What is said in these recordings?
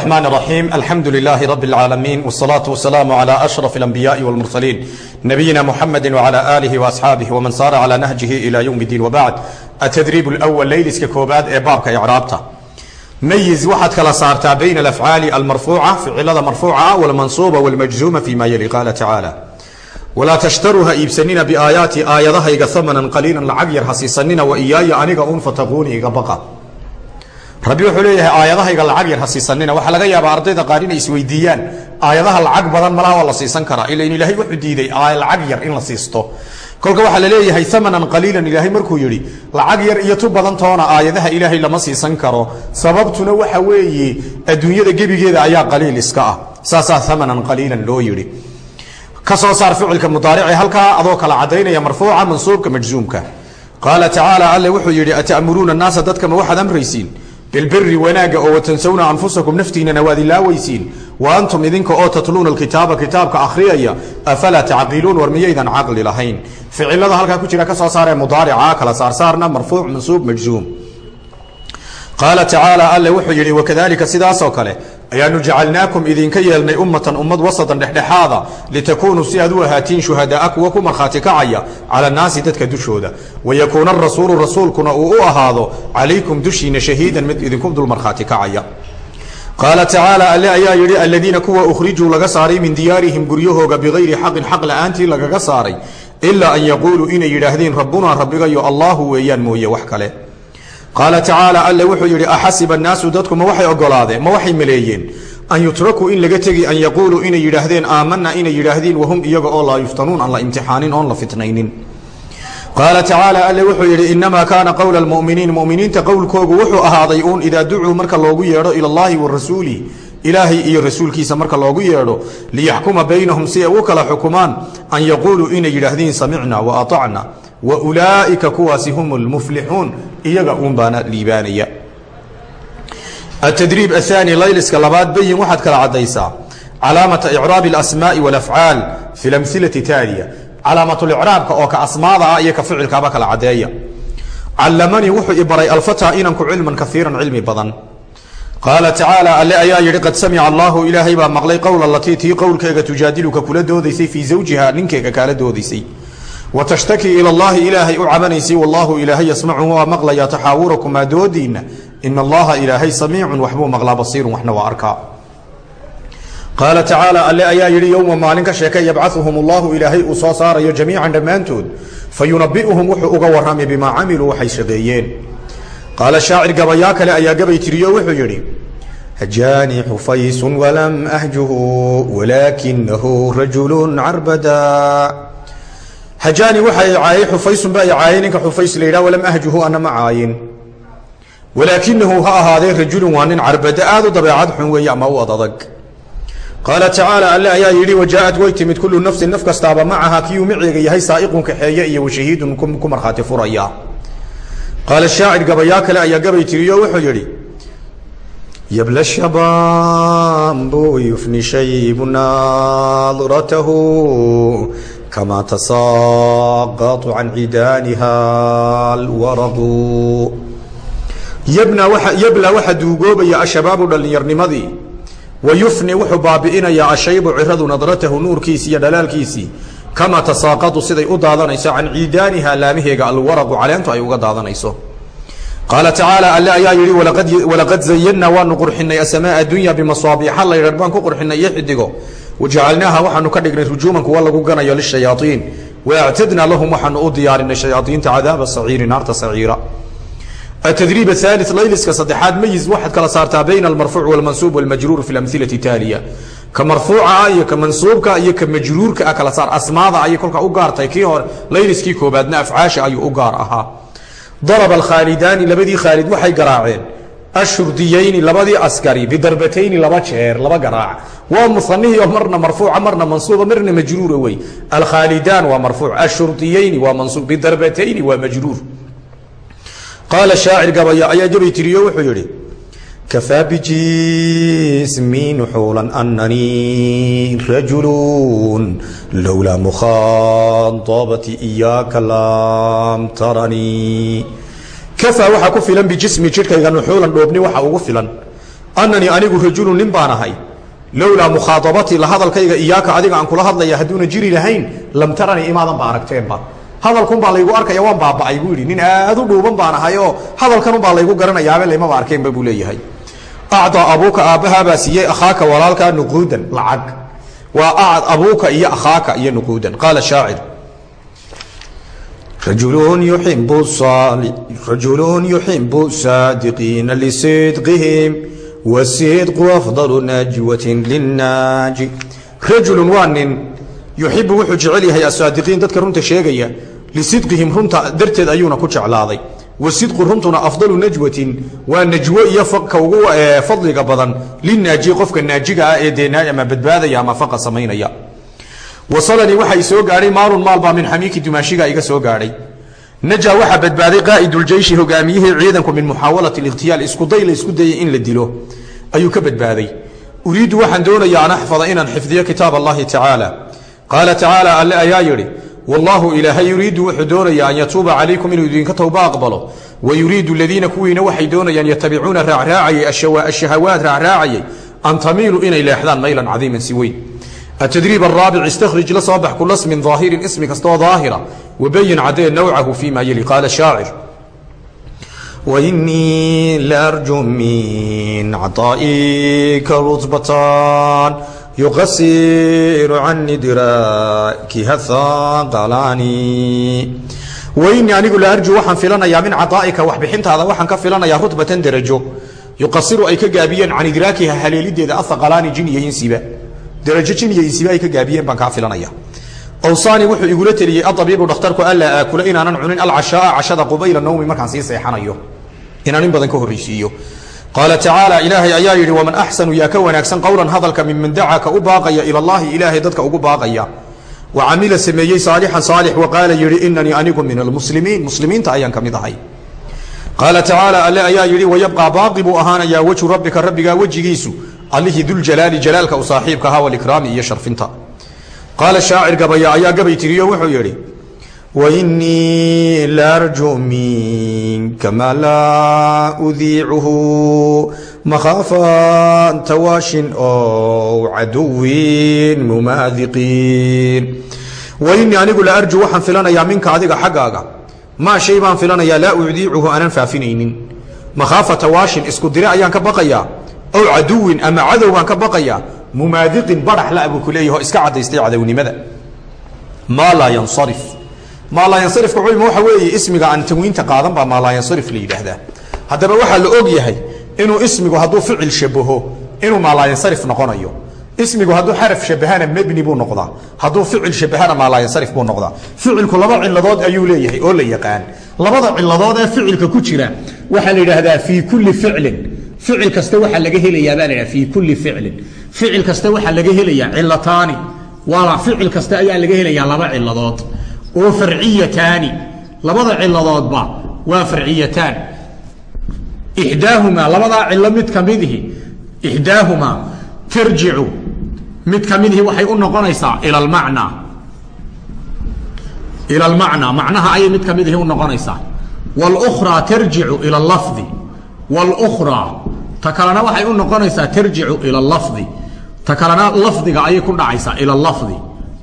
الرحمن الرحيم الحمد لله رب العالمين والصلاة والسلام على أشرف الأنبياء والمرسلين نبينا محمد وعلى آله وأصحابه ومن صار على نهجه إلى يوم الدين وبعد التدريب الأول ليلس ككوباد إبابك إعرابته ميز واحد كلا صارتا بين الأفعال المرفوعة فعلة مرفوعة والمنصوبة والمجزومة فيما يلي قال تعالى ولا تشتروها إيبسنين بآيات آياتها إيغا ثمنا قليلا لعقير حسيسنين وإياي أنيغا أون فتقوني إيغا بقى rabbi wuxuu leeyahay aayadahayga lacag yar ha siisanina waxaa laga yaabaa ardayda qaar inay isweydiiyaan aayadaha lacag badan malaha waa la siisan karaa. Ilain ilaahay wuxuu diiday lacag yar in la siisto. Kolka waxaa la leeyahay amanan qaliilan ilaahay markuu yidhi lacag yar iyo tu badan toona aayadaha ilaahay lama siisan karo. Sababtuna waxa weeye adduunyada gebigeeda ayaa qaliil iska ah. Saasaa amanan qaliilan loo yidhi. Ka soo saar ficilka mudaarici halkaa adoo kala cadaynaya marfuuca mansuubka majzuumka. Qaala tacaala alle wuxuu yidhi ata'muruuna annaasa dadkama waxaad amraysiin bilbiri wanaaga oo watansawna anfusakum naftiinana waad ilaaweysiin wa antum idinka oo tatluuna alkitaaba kitaabka akhriyaya afalaa tacqiluun war miyaydan caqli lahayn ficilada halkaa ku jira ka soo saaree mudaarica kala saarsaarna marfuuc mansuub majzuum qaala tacaala alle wuxuu yidhi wakadalika sidaasoo kale ayaanu jacalnaakum idinka yeelnay ummatan ummad wasatan dhexdhexaada litakuunuu si aad u ahaatiin shuhadaaa kuwa ku markhaati kacaya cala annaasi dadka dushooda. Wayakuuna arasuulu rasuulkuna uu u ahaado calaykum dushiina shahiidan mid idinku dul markhaati kacaya qaala tacaala alle ayaa yidhi aladiina kuwa ukhrijuu laga saaray min diyaarihim guryahooga bigayri xaqin xaq la'aantii lagaga saaray ilaa an yaquuluu inay yidhaahdeen rabbunaa rabbigayo allaahu weeyaan mooye wax kale qaala tacaala alle wuxuu yidhi axasiba annaasu dadku ma waxay ogolaadeen ma waxay maleeyeen? An yutrakuu in laga tegi an yaquuluu inay yidhaahdeen aamanna inay yidhaahdeen wahum iyaga oo laa yuftanuun aan la imtixaanin oon la fitnaynin. Qaala tacaala alle wuxuu yidhi inamaa kaana qowla almu'miniin mu'miniinta qowlkoogu wuxuu ahaaday uun idaa ducuu marka loogu yeedho ila allahi wa rasuuli ilaahay iyo rasuulkiisa marka loogu yeedho liyaxkuma baynahum si ay u kala xukumaan an yaquuluu inay yidhaahdeen samicna wa aطacna wa ulaa'ika kuwaasi hum lmuflixuun iyaga uun baana liibaanaya. Atadriib layliska labaad bayin waxaad kala caddaysaa. Calaamata icraabi alasmaa'i walafcaal fi lamhilati taaliya calaamatulicraabka oo ka asmaada ah iyo ka ficilkaaba kala caddeeya. Callamanii wuxuu i baray alfataa inanku cilman kaiiran cilmi badan. Qaala tacaala alle ayaa yidhi qad samica allaahu ilaahay baa maqlay qowla latii tii qowlkeega tujaadiluka kula doodaysay fii zawjiha ninkeega kaala doodaysay wa tashtakii ila allaahi ilaahay u cabanaysay wallaahu ilaahay yasmacu waa maqlayaa taxaawurakumaa doodiinna ina allaha ilaahay samiicun waxbuu maqlaa basiirun waxna waa arkaa. Qaala tacaala alle ayaa yidhi yowma maalin ka sheekay yabcauhum allahu ilaahay uu soo saarayo jamiican dhammaantood fa yunabi'uhum wuxuu uga warramay bimaa camiluu waxay shaqeeyeen qaala shaacir gabayaa kale ayaa gabay tiriyo wuxuu yidhi hajaanii xufaysun walam ahjuhu walaakinahu rajulun carbada hajaani waxa i caayay xufaysun baa i caayay ninka xufays la yidhah walam ahjuhu ana ma caayin. Walaakinahu ha ahaadee rajulun waa nin carbada aad u dabeecad xun weeye ama u ad qaala tacaala alle ayaa yidhi wajaaءat way timid kullu nafsin naf kastaaba macaha kiyuu maceega yahay saa'iqun kaxeeye iyo washahiidun ku markhaati furaya. Qaala shaacir gabayaa kale ayaa gabay tiriyo wuxuu yidhi yabla shabambu yufni shaybu naadratahu kama can cidaaniha alwaraqu yabna waa yabla waxaa duugoobaya ashabaabu dhallinyarnimadii wa yufni wuxuu baabi'inayaa ashaybu ciradu nadratahu nuurkiisi iyo dhalaalkiisii kamaa tasaaqadu siday u daadanayso can ciidaaniha laamaheega alwaraqu caleentu ay uga daadanayso qaala tacaala alle ayaa yidhi walaqad zayanna waanu qurxinay asamaa adunya bimasaabiixa laydhar baan ku qurxinay iyo xidigo wajacalnaaha waxaanu ka dhignay rujuuman kuwa lagu ganayo lishayaaiin waactadnaa lahum waxaanu u diyaarinay shayaaiinta cadaaba saciiri naarta saciira atdriib aali layliska saddexaad mayiz waxaad kala saartaa bayna almarfuuc walmansuub walmajruur fi lamhilati taaliya ka marfuuca iyo ka mansuubka iyo ka majruurka ah kala saar asmaada ayay kolkaa u gaartay kii hore layliskii koobaadna afcaasha ayuu u gaar ahaa daraba alkhaalidaani labadii khaalid waxay garaaceen. Ashurdiyeyni labadii askari bidarbatayni laba jeer laba garaac. Waa musanihii oo marna marfuuca marna mansuuba marna majruura wey. Alkhaalidaan waa marfuuc ashurdiyeyni waa mansuub bidarbatayni waa majruur. Qaala shaacir gabaya ayaa jabay tiriyo wuxuu yidhi kafaa bijismi nuxuulan ananii rajulun lowlaa mukhaadabati iyaaka lam taranii kafaa waxaa ku filan bijismi jidhkayga nuxuulan dhoobni waxa ugu filan annanii anigu rajulu nin baan ahay lowlaa mukhaadabatii la hadalkayga iyaaka adiga aan kula hadlaya hadduuna jiri lahayn lam taranii imaadan ba aragteenba hadalkunbaa laygu arkaya waan baaba'ay buu yidhi nin aad u dhuuban baan ahay oo hadalkanubaa laygu garanayaabe laymaba arkeenba buu leeyahay acdaa abuuka aabbahaabaa siiyey akhaaka walaalkaa nuquudan lacag waa acad abuuka iyo akhaaka iyo nuquudan qaala shaacir rajulun yuxibu saadiqiina lisidqihim wasidqu afdalu najwatin linnaaji rajulun waa nin yuxibu wuxuu yahay asaadiqiin dadka runta sheegaya lisidqihim runta darteed ayuuna ku jeclaaday wasidqu runtuna afdalu najwatin waa najwo iyo ka ugu fadliga badan linaaji qofka naajiga ee dee ama badbaadaya ama faqa samaynaya wasalanii waxa i soo gaadhay maalun maalbaa min xamiiki dumaashiga iga soo gaadhay najaa waxaa badbaaday qaa'iduljeyshi hogaamiyihii ciidanku min muxaawalati likhtiyaal iskuday la isku dayay in la dilo ayuu ka badbaaday uriidu waxaan doonayaa an axfada inaan xifdiyo kitaab allahi tacaala qaala tacaala alle ayaa yidhi wallaahu ilaahay yuriidu wuxuu doonayaa an yatuuba calaykum inuu idinka towba aqbalo wa yuriidu aladiina kuwiina waxay doonayaan yatabicuuna raacraacayay ashahawaat raacraacayay an tamiiluu inay leexdaan maylan cadiiman si weyn التdريب الرابع اsتkرج la soo bax kula smin ظاahirin ismi kastoo ظاahira وبyin cadee نوعahu فيma yli qاaل شاacر وإنii لأrجو min cطائka رتبة yuqasiru cani diraakiha haqalaani weyni anigu la arju waxaan filanayaa min cadaaika waxbixintaada waxaan ka filanayaa rutbatan darajo yuqasiru ay ka gaabiyeen can idraakiha haleelideeda athaqalaani jin iyo insiba darajo jin iyo insiba ay ka gaabiyeen baan kaa filanaya awsaani wuxuu igula teliyey adabiibu dhakhtarku allaa aakula inaanan cunin alcashaaa cashada qubayla nawmi markaan sii seexanayo inaan in badan ka horreysiiyo qaala tacaala ilaahay ayaa yidhi waman axsanu yaa ka wanaagsan qowlan hadalka miman dacaa ka u baaqaya ila llaahi ilaahay dadka ugu baaqaya. Wa camila sameeyey saalixan saalix. Wa qaala yidhi inanii anigu min almuslimiin muslimiinta ayaan ka mid ahay. Qaala tacaala alle ayaa yidhi wayabqaa baaqi buu ahaanayaa wejhu rabbika rabbigaa wejigiisu allihii duljalaali jalaalka u saaxiibka ahaa walikraami iyo sharfinta. Qaala shaacir gabaya ayaa gabay tiriyo wuxuu yidhi udiicuhu makhaafan tawaashin ow caduwin mumaadiqiin wainii anigu la arju waxaan filanayaa minka adiga xaggaaga maa shay baan filanayaa laa udiicuhu aanan faafinaynin makhaafata waashin isku dire ayaan ka baqayaa ow caduwin ama cadow baan ka baqayaa mumaadiqin barax la buu ku leeyaho iska cadaystay cadownimada maa laa yansarif maa laa yansarifka culima waxa weeye ismiga aan tanwiinta qaadan baa maa laa yansarif la yidhaahdaa. Haddaba waxaa la og yahay inuu ismigu hadduu ficil shabaho inuu maa laa yansarif noqonayo. Ismigu hadduu xaraf shabahana mebni buu noqdaa hadduu ficil shabahana maa laa yansarif buu noqdaa. Ficilku laba ciladood ayuu leeyahay oo la yaqaan. Labada ciladood ee ficilka ku jira waxaa la yidhaahdaa fii kulli ficlin. Ficil kasta waxaa laga helayaa baa la yidhaha fii kulli ficlin. Ficil kasta waxaa laga helayaa cilataani waa ficil kasta ayaa laga helayaa laba ciladood oo farciyataani labada ciladoodba waa farciyataan ixdaahumaa labadaa cilo mid ka midihi ixdaahumaa tarjicu mid ka midihi waxay u noqonaysaa ila almacnaa ila almacnaa macnaha ayay mid ka midihi u noqonaysaa wاlأkhraa tarjicu ila اlafdi wاlأkhraa ta kalena waxay u noqonaysaa tarjicu ila اlafdi ta kalena lafdiga ayay ku dhacaysaa ila اlafdi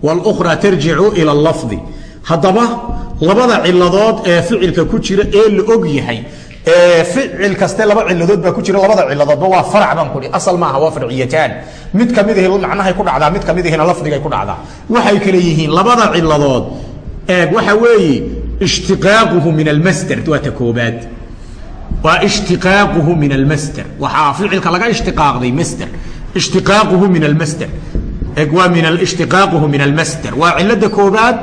wاlأkhraa tarjicu ila اlafdi haddaba labada ciladood ee ficilka ku jira ee la og yahay ficil kaste laba ciladood baa ku jira labada ciladoodba waa farac baan kuhi asal maaha waa farciyataan. Mid ka midahi macnahay ku dhacdaa mid ka midahina lafdigay ku dhacdaa. Waxay kale yihiin labada ciladood. Eeg waxa weeye ishtiqaaquhu min almasder waa ta koobaad. Waa ishtiqaaquhu min almasder waxaa ficilka laga ishtiqaaqday masder ishtiqaaquhu min almasder eeg waa min ishtiqaaquhu min almasder waa cilada koobaad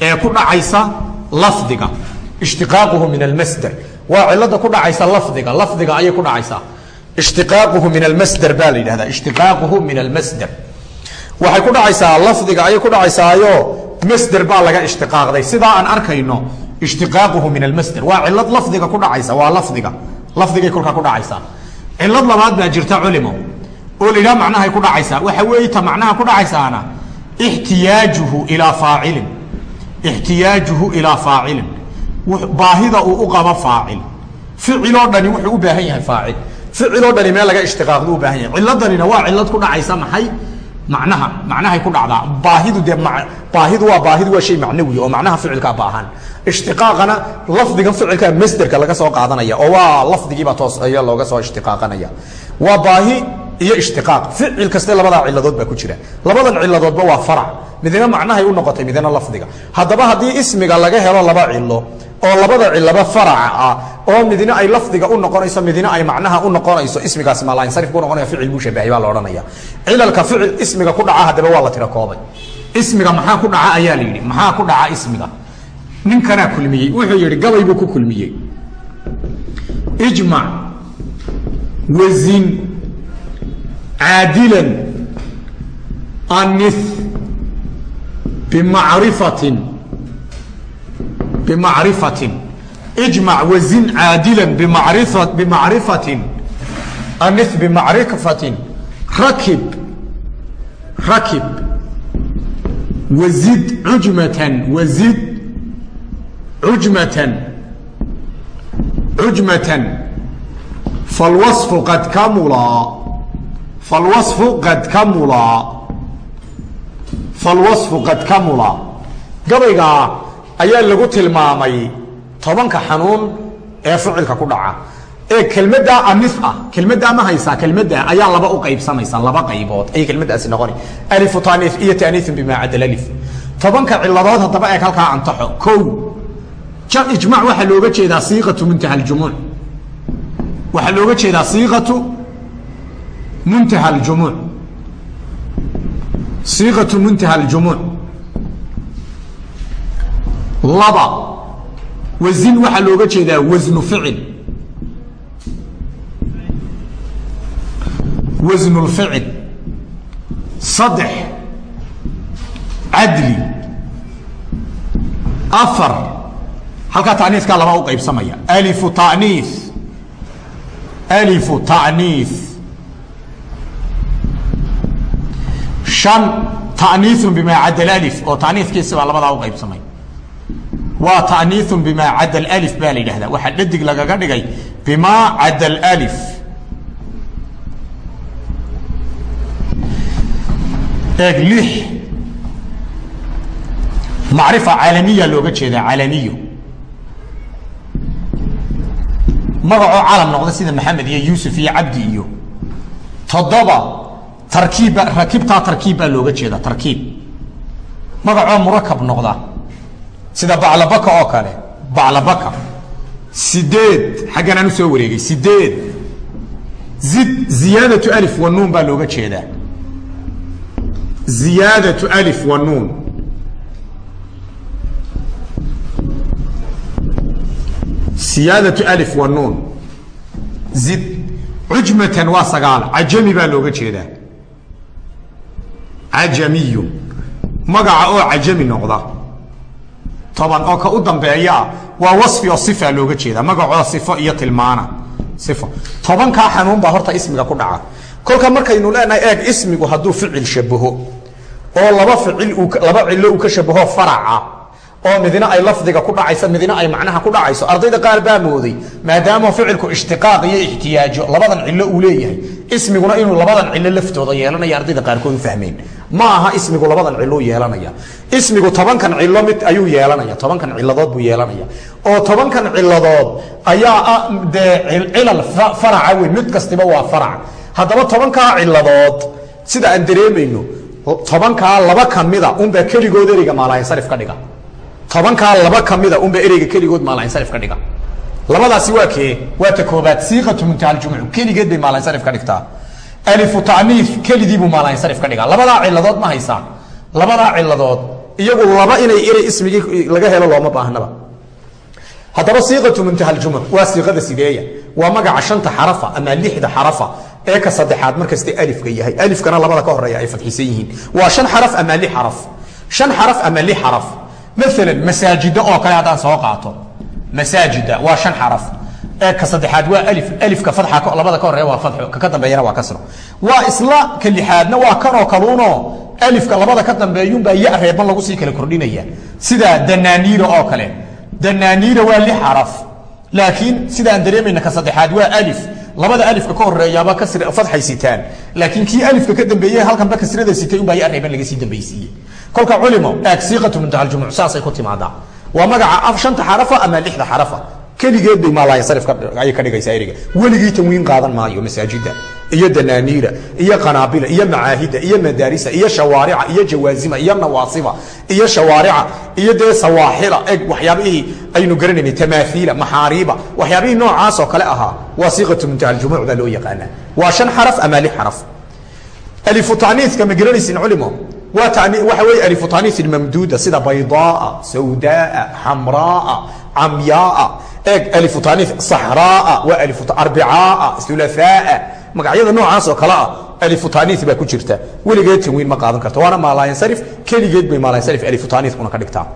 ee ku dhacaysa lafdiga. Ishtiqaaquhu min almasder waa cilada ku dhacaysa lafdiga. Lafdiga ayay ku dhacaysaa ishtiqaaquhu min almasder baa la yidhahdaa. Ishtiqaaquhu min almasder waxay ku dhacaysaa lafdiga ayay ku dhacaysaayo masder baa laga ishtiqaaqday. Sidaa aan arkayno ishtiqaaquhu min almasder waa cilad lafdiga ku dhacaysa. Waa lafdiga. Lafdigay kolkaa ku dhacaysaa cilad labaad baa jirta culimo oo la yidhaha macnahay ku dhacaysaa waxa weeye ta macnaha ku dhacaysaana ixtiyaajuhu ilaa faacilin ixtiyaajuhu ilaa faacilin baahida uu u qabo faacil ficiloo dhani wuxuu u baahan yahay faacil ficiloo dhani meel laga ishtiqaaqdu u baahan yahay ciladanina waa cilad ku dhacaysa maxay macnaha macnahay ku dhacdaa baahidu dee baahidu waa baahidu waa shay macnawi oo macnaha ficilkaa baahan ishtiqaaqana lafdigan ficilkaa masderka laga soo qaadanaya oo waa lafdigiiba toos ayaa looga soo ishtiqaaqanaya waa baahi iyo ishtiqaaq ficil kaste labadaa ciladood baa ku jira labadan ciladoodba waa farac midna macnahay u noqotay midna lafdiga. Haddaba haddii ismiga laga helo laba cilo oo labada cilaba faraca ah oo midna ay lafdiga u noqonayso midna ay macnaha u noqonayso ismigaasi maalansarif ku noqonaya ficil buu shabahay baa la odhanaya cilalka ficil ismiga ku dhaca haddaba waa la tira koobay. Ismiga maxaa ku dhaca ayaa la yidhi maxaa ku dhaca ismiga? Ninkanaa kulmiyey. Wuxuu yidhi gabay buu ku kulmiyey. Ijmac wazin caadilan anis bimacrifatin bimacrifatin ijmac wazin caadilan bimarifa bimacrifatin anis bimacrifatin rakib rakib wazid cujmatan wazid cujmatan cujmatan falwaصfu qad kamulaa falwaصfu qad kamulaa falwaصfu qad kamula. Gabaygaa ayaa lagu tilmaamay tobanka xanuun ee ficilka ku dhaca. Ee kelmaddaa anis ah kelmaddaa ma haysaa kelmadda ayaa laba u qaybsamaysa laba qaybood. Ayay kelmaddaasi noqoni. Alifu taaniif iyo taaniiun bimaa cadal alif. Tobanka ciladood haddaba eeg halkaa antaxo kow. Ijmac waxaa looga jeedaa siiqatu muntaha aljumuuc. Waxaa looga jeedaa siiqatu muntaha aljumuuc siiqatu muntaha aljumuuc laba. Wasin waxaa looga jeedaa wasnu ficil. Wasnu lficil saddex. Cadli. Afar. Halkaa taniiskaa laba u qaybsamaya. Alifu taniis. Alifu taniis shan taniiun bimaa cadda alif oo taniiskiisi baa labadaa u qaybsamay. Waa taniiun bimaa cadda alif baa la yidhahdaa. Waxaa dhadig lagaga dhigay bimaa cadda alif. Eeg lix. Macrifa caalamiya looga jeedaa caalamiyo. Magacoo calam noqda sida maxamed iyo yuusuf iyo cabdi iyo. Toddoba tarkiibba rakibtaa tarkiib baa looga jeeda tarkiib. Magacoo murakab noqda. Sida baclabaka oo kale. Baclabaka sideed xaggan aan u soo wareegay. Sideed. Zid ziyaadatu alif wa nuun baa looga jeedaa. Ziyaadatu alif wa nuun. Siyaadatu alif wa nuun. Zid cujmatan waa sagaal. Cajami baa looga jeedaa cajamiyu magaca oo cajami noqda. Toban oo ka u dambeeyaa waa wasfi oo sifa looga jeeda. Magacoo sifo iyo tilmaana. Sifo tobankaa xanuun baa horta ismiga ku dhaca. Kolka markaynu leenahay eeg ismigu hadduu ficil shabaho oo laba ficil laba cillo uu ka shabaho faraca oo midna ay lafdiga ku dhacayso midna ay macnaha ku dhacayso. Ardayda qaar baa mooday maadaama ficilku ishtiqaaq iyo ixtiyaajo labadan cillo uu leeyahay. Ismiguna inuu labadan cillo laftooda yeelanaya ardayda qaarkood u fahmeen. Ma aha ismigu labadan cilou yeelanaya. Ismigu tobankan cillo mid ayuu yeelanaya tobankan ciladood buu yeelanaya. Oo tobankan ciladood ayaa ah dee cilal faraca wey mid kastiba waa farac. Haddaba tobankaa ciladood sida aan dareemayno tobankaa laba kamida unbaa keligood ereyga maalansarif ka dhiga tobankaa laba kamida unbaa ereyga keligood maalansarif ka dhiga. Labadaasi waa kee? Waa ta koobaad siiqatu muntahaljumuc keligeed bay maalansarif ka dhigtaa alifu taniif kelidiibuu maalansarif ka dhigaa labadaa ciladood ma haysaa labadaa ciladood iyagu laba inay erey ismigii laga helo looma baahnaba. Haddaba siiqatu muntahaljumuc waa siiqada sideeya. Waa magaca shanta xarafa ama lixda xarafa ee ka saddexaad markasta alifka yahay. Alifkana labada ka horreeya ay fadxisan yihiin. Waa shan xaraf ama li xaraf. Shan xaraf ama li xaraf maalan masaajida oo kale haddaan soo qaato masaajida waa shan xaraf ee saddexaad waa alif alifka fadxa labada ka horreeya waa fadxo ka ka dambeeyana waa kasro waa isla ka lixaadna waa kanoo kaluuno alifka labada ka dambeeyunbaa ya reeban lagu sii kala kordhinaya sida danaaniira oo kale danaaniira waa li xaraf laakiin sidaan dareemayna ka saddexaad waa alif labada alifka ka horeeyaaba kasri fadxay sitaan laakiin kii alifka ka dambeeyey halkanba kasrada sitay unbaa ya reeban laga sii dambaysiiyey kolka culimo eeg siiqatu muntahaljumuc saasay ku timaadaa waa magaca shanta xarafa ama lixda xarafa. Keligeed bay maalaayasarifayay ka dhigaysaa eriga weligii tanwiin qaadan maayo masaajida iyo danaaniira iyo qanaabila iyo macaahida iyo madaarisa iyo shawaarica iyo jawaazima iyo nawaasiba iyo shawaarica iyo dee sawaaxila eg waxyaabihii aynu garanaynay tamaaiila maxaariiba waxyaabihii noocaas oo kale ahaa waa siiqatu muntahaljumuc baa loo yaqaanaa. Waa shan xaraf ama lix xaraf. Alifu taniiska ma garanaysin culimo waa weeye alifu taniis mamduuda sida baydaaa sawdaaa xamraaa camyaaa eeg alifu taniis saxraaa waa alifu arbicaaa ulafaaa magacyada noocaas oo kale ah alifu baa ku jirta. Weligeed tanwiin ma qaadan karto waana maalaayansarif keligeed bay maalaayansarif alifu taniiskuna ka dhigtaa.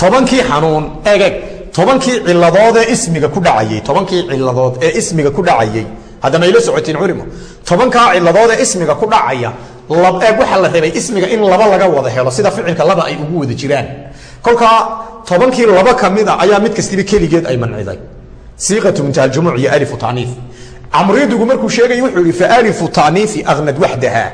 Tobankii xanuun eeg eeg tobankii ciladood ee ismiga ku dhacayey tobankii ciladood ee ismiga ku dhacayey hadda mayla socotiin culimo tobankaa ciladood ee ismiga ku dhacaya eeg waxaa la rabay ismiga in laba laga wada helo sida ficilka laba ay ugu wada jiraan. Kolkaa tobankii laba kamida ayaa mid kastiba keligeed ay manciday siiqatu muntahaljumuc iyo alifu taniif. Camridigu markuu sheegay wuxuu yihi faalifu taniifi agnad waxdaha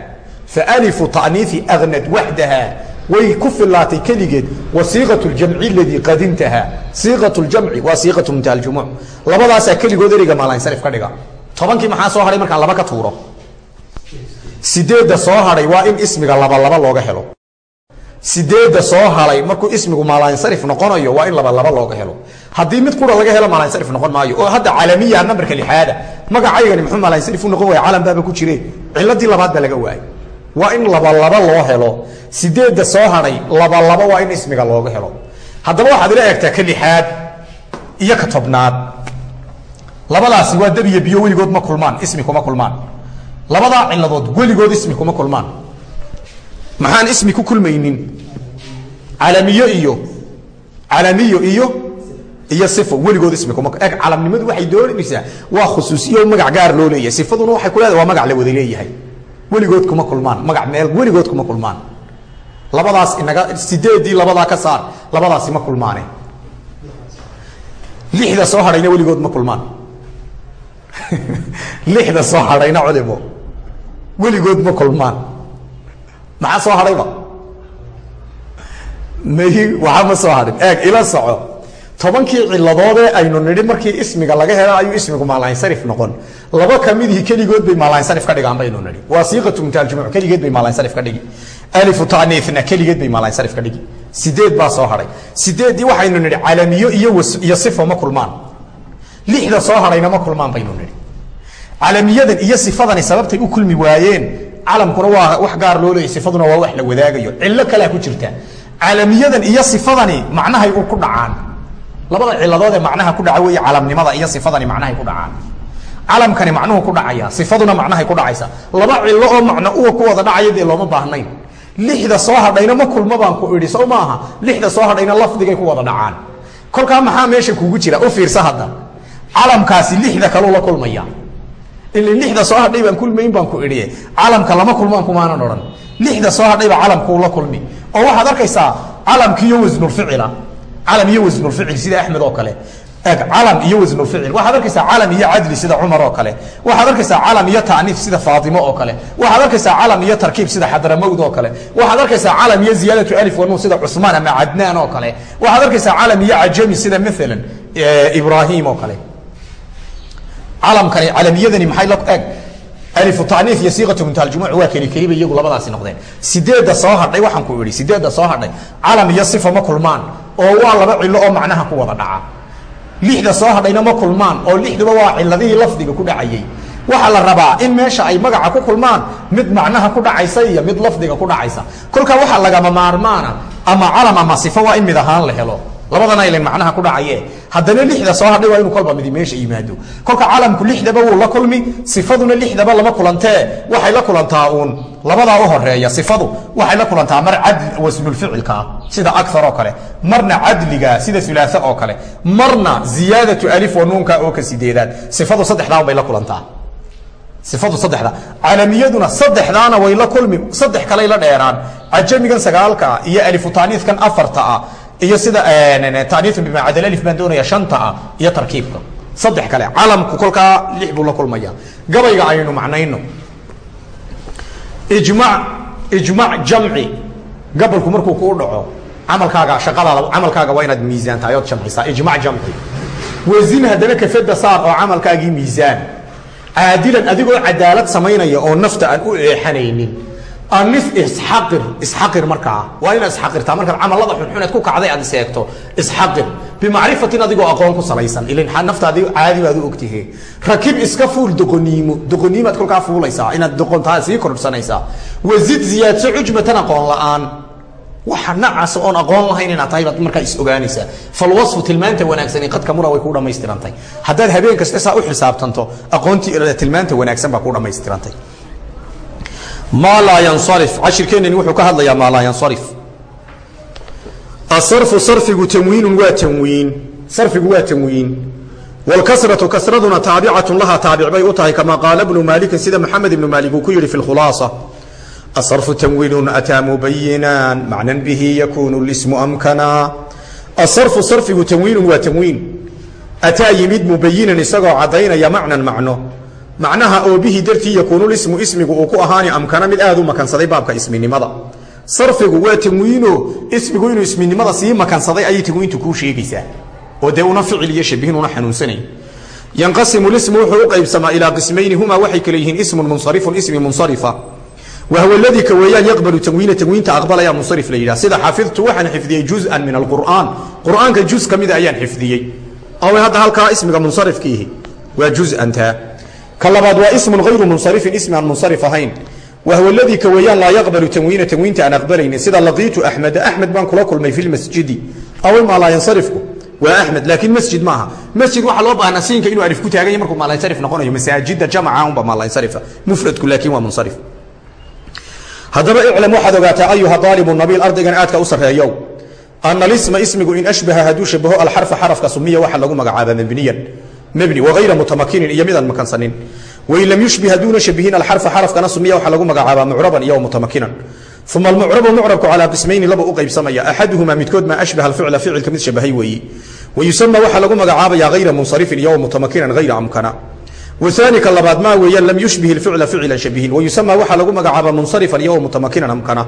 faalifu taniifi agnad waxdaha way ku filaatay keligeed wa ljamci ladii qad intaha siiqatu ljamci waa siiqatu muntahaljumuc labadaasaa keligood ereyga maalansarif ka dhiga. Tobankii maxaa soo hadhay markaan laba ka tuuro sideedda soo hadhay waa in ismiga labalaba looga helo. Sideedda soo hadhay markuu ismigu maalansarif noqonayo waa in labalaba looga helo. Haddii mid qura laga helo maalansarif noqon maayo. Oo hadda calamiya nambarka lixaada magacaygani muxuu maalansarif u noqon waaya calam baaba ku jire ciladii labaad baa laga waayay waa in labalaba loo helo. Sideedda soo hadhay labalaba waa in ismiga looga helo. Haddaba waxaad ila eegtaa ka lixaad iyo ka tobnaad. Labadaasi waa dab iyo biyo weligood ma kulmaan ismi kuma kulmaan labadaa ciladood weligood ismi kuma kulmaan. Maxaan ismi ku kulmaynin? Calamiyo iyo calamiyo iyo iyo sifo weligood ismi kuma eg calamnimadu waxay doonaysaa waa khusuusiyo magac gaar loo leeyahay. Sifaduna waxay ku leedahay waa magac la wada leeyahay. Weligood kuma kulmaan magac meel weligood kuma kulmaan. Labadaas inaga sideedii labadaa ka saar labadaasi ma kulmaane. Lixda soo hadhayna weligood ma kulmaan. Lixda soo hadhayna culimo weligood ma kulmaan. Maxaa soo hadhayba may waxa ma soo hadhin eeg ila soco. Tobankii ciladoodee aynu nidhi markii ismiga laga helo ayuu ismigu maalansarif noqon. Laba kamidihii keligood bay maalansarif ka dhigaan baynu nidhi. Waa siiqatu mutaaljumuc keligeed bay maalansarif ka dhigi alifu taniifna keligeed bay maalansarif ka dhigi sideed baa soo hadhay sideeddii waxaynu nidhi calamiyo iyo iyo sifo ma kulmaan. Lixda soo hadhayna ma kulmaan baynu nidhi calamiyadan iyo sifadani sababtay u kulmi waayeen. Calamkuna waa wax gaar loo leeyay sifaduna waa wax la wadaagayo. Cillo kalea ku jirta. Calamiyadan iyo sifadani macnahay u ku dhacaan. Labada ciladood macnaha ku dhaca weeye calamnimada iyo sifadani macnahay ku dhacaan. Calamkani macnuhu ku dhacaya sifaduna macnahay ku dhacaysa. Laba cilo oo macno uwa ku wada dhacaya dee looma baahnayn. Lixda soo hadhayna ma kulma baan ku idhi sow maaha. Lixda soo hadhayna lafdigay ku wada dhacaan. Kolkaa maxaa meesha kugu jira? U fiirsa hadda. Calamkaasi lixda kaluu la kulmaya ila lixda soo hadhay baan kulmayn baan ku idhi calamka lama kulmaan kumaanan odhan. Lixda soo hadhayba calamkuu la kulmi. Oo waxaad arkaysaa calamkiiyo wasnulficila calam iyo wasnulficil sida axmed oo kale. Calam iyo wasnulficil waxaad arkaysaa calam iyo cadli sida cumar oo kale. Waxaad arkaysaa calam iyo taaniif sida faatimo oo kale. Waxaad arkaysaa calam iyo tarkiib sida xadramawd oo kale. Waxaad arkaysaa calam iyo ziyaadatu alif wanuun sida cusmaan ama cadnaan oo kale. Waxaad arkaysaa calam iyo cajami sida maalan ibrahim oo kale calamkani calamiyadani maxay la eg? Alifu taniif iyo siiqatu muntahaljumuc waa keli keliba iyagu labadaasi noqdeen. Sideedda soo hadhay waxaan ku idhi sideedda soo hadhay calam iyo sifa ma kulmaan oo waa laba cilo oo macnaha ku wada dhaca. Lixda soo hadhayna ma kulmaan oo lixduba waa ciladihii lafdiga ku dhacayey waxaa la rabaa in meesha ay magaca ku kulmaan mid macnaha ku dhacaysa iyo mid lafdiga ku dhacaysa. Kolkaa waxaa lagama maarmaana ama calam ama sifo waa in mid ahaan la helo labadana ilan macnaha ku dhacaye. Haddana lixda soo hadhay waa inuu kolba meesha yimaado. Kolka calamku lixdaba wuu la kulmi sifaduna lixdaba lama kulantee. Waxay la kulantaa uun. Labadaa u horreeya sifadu waxay la kulantaa mar wasnulficilkaa sida aar oo kale. Marna cadliga sida ulaaa oo kale. Marna ziyaadatu alif wa nuunka oo ka sideedaad. Sifadu saddexdaa bay la kulantaa. Sifadu saddexda calamiyaduna saddexdaana way la kulmi saddex kaley la dheeraan. Cajamigan sagaalkaa iyo alifutaniifkan afarta ah iyo sida taniiu bimacadalif baan doonaya shanta ah iyo tarkiibka. Saddex kale calamku kolkaa lix buu la kulmaya. Gabayga aynu macnayno. Ijmac ijmac jamci. Gabalku markuu kuu dhaco camalkaaga shaqadaada camalkaaga waa inaad miisaan tahay ood jamcisaa ijmac jamci. Wasin haddana kafada saar oo camalkaagii miisaan. Caadilan adigoo cadaalad samaynaya oo nafta aan u eexanaynin anis isxaqir isxaqir markaa waa inaad isxaqirtaa markaad camallada xunxuneed ku kacday aad iseegto isxaqir bimacrifatin adigoo aqoon ku salaysan. Ilin naftaadi caadi baad u ogtihe rakib iska fuul doqoniimo doqoniimaad kolkaa fuulaysaa. Inaad doqontaa sii kordhsanaysaa wazid ziyaadso cujmatan aqoon la'aan. Waxa nacaas oon aqoon lahayn inaad tahay baad markaa is ogaanaysaa. Falwasfu tilmaanta wanaagsani qadka mura way ku dhammaystirantay. Haddaad habeen kasta saa u xisaabtanto aqoontii tilmaanta wanaagsan baa ku dhammaystirantay maa laa yansarif. Cashirkeenani wuxuu ka hadlayaa maa laa asarfu sarfigu tanwiinun waa tanwiin. Sarfigu waa tanwiin. Wاlkasratu kasraduna taabicatun laha taabic bay u tahay kama qaala bnu maalikin sida maxamed ibnu maalik ku yihi fi اkhulaasa asarfu tanwiinun ataa mubayinan macnan bihi yakunu lismu amkana. Asarfu sarfigu tanwiinun waa tanwiin. Ataa yimid mubayinan isagoo caddaynaya macnan macno macnaha oo bihi dartii yakuunu lismu ismigu uu ku ahaani amkana mid aad u makansaday baabka isminimada. Sarfigu waa tanwiino ismigu inuu isminimada sii makansaday ayay tanwiintu kuu sheegaysaa. Oo dee una ficil iyo shabihin una xanuunsanayn yanqasimu lismu wuxuu u qaybsamaa ilaa qismayni humaa waxay kale yihiin ismun munsarifun ismi munsarifa. Wahwa ladii ka weeyaan yaqbalu tanwiina tanwiinta aqbalaya munsarif la yidhah sida xafidtu waxaan xifdiyey juz'an min alqur'aan. Qur'aanka juz ka mida ayaan xifdiyey. Awe hadda halkaa ismiga munsarifkiihi waa juz'antaa ka labaad waa ismun hayru munsarifin ismi aan munsarif ahayn. Wahwa ladii ka weeyaan yaqbalu tanwiina tanwiinta aan aqbalaynin. Sida laqiitu axmeda axmed baan kula kulmay fi lmasjidi awe maa laa yansarifku? Waa axmed laakiin masjid maaha masjid waxaa loo baahnaa siinka inuu alif ku taagan yahy markuu maalansarif noqonayo. Masaajida jamca unba maalansarifa mufradku laakiin waa munsarif. Haddaba iclam waxaad ogaataa ayuha aalibu nabiil ardaygan aadka u sarreeyow. Ana lisma ismigu in ashbaha hadduu shabaho alxarfa xarafka sumiya waxa lagu magacaaba mabniyan mabni wagayra mutamakinin iyo midaan makansanin. Wain lam yushbih hadduuna shabihin alxarfa xarafkana sumiya waxaa lagu magacaabaa mucraban iyo mutamakinan. Uma almucrabu mucrabku calaa qismayni laba u qaybsamaya. Axaduhumaa midkood maa ashbaha alficla ficilka mid shabahay weeyi. Wayusama waxaa lagu magacaabaya munsarifin iyo mutamakinan hayra amkana. Waaanika labaad maa weeyaan lam yushbih ficla ficila shabihin wayusama waxaa lagu magacaaba munsarifan iyo mutamakinan amkana